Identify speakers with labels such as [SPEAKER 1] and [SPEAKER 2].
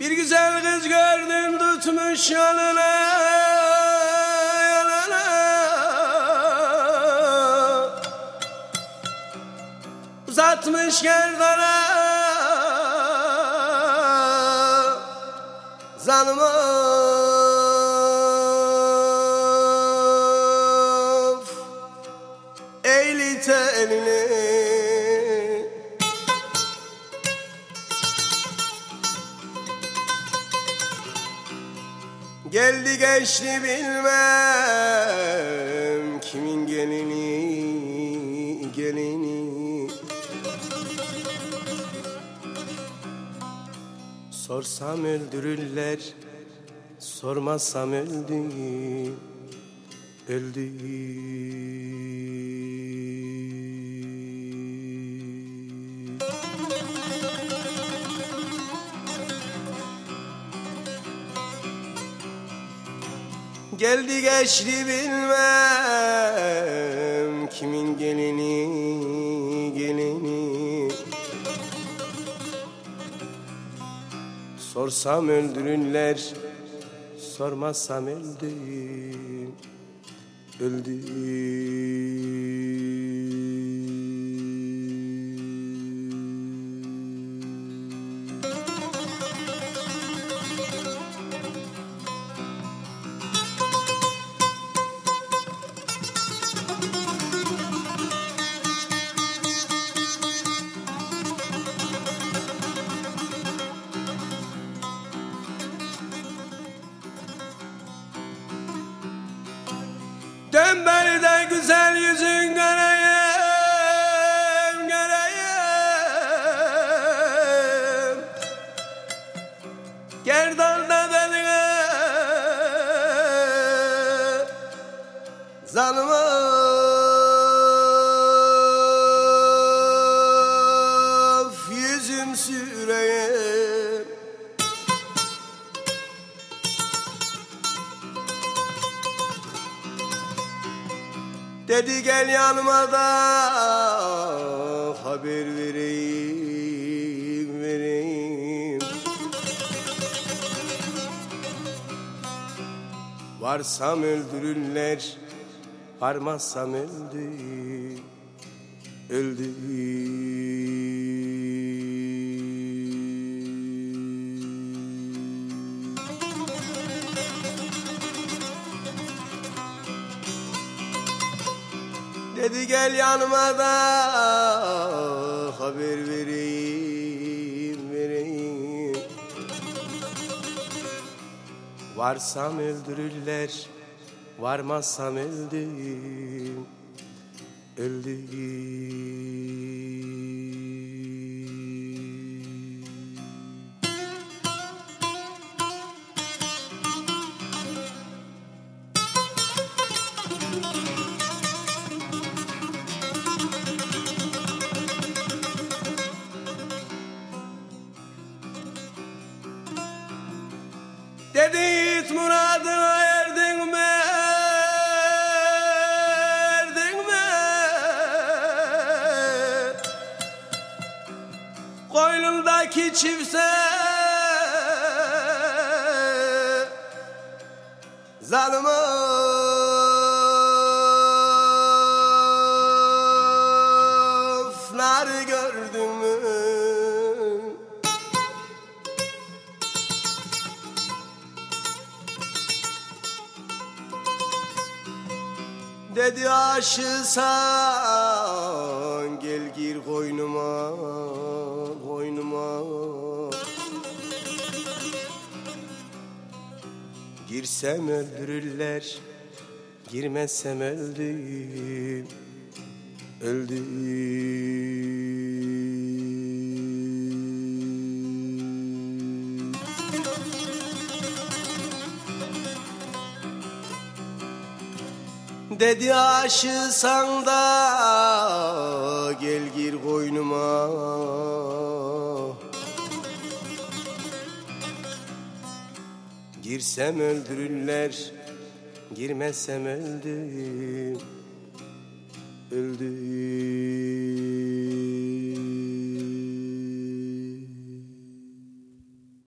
[SPEAKER 1] Bir güzel kız gördüm tutmuş yanına yanına Uzatmış gerdana Zanıma Eğli telini Geldi geçti bilmem kimin gelini gelini. Sorsam öldürürler sormazsam öldü öldü Geldi geçti bilmem kimin gelini gelini. Sorsam öldürürler sormazsam öldüm öldüm zalıma yüzüm süreyim. Dedi gel yanıma da haber vereyim, vereyim. Varsam öldürürler, varmazsam öldü, öldü. Dedi gel yanıma da haber vereyim, vereyim. Varsam öldürürler, varmazsam öldüm, öldüm. Dedi it Koynundaki çifte Zalıma nar gördün mü? Dedi aşısan gel Girsem öldürürler girmezsem öldüm öldüm. Dedi aşısan da gel gir koynuma Girsem öldürürler, girmezsem öldüm, öldüm.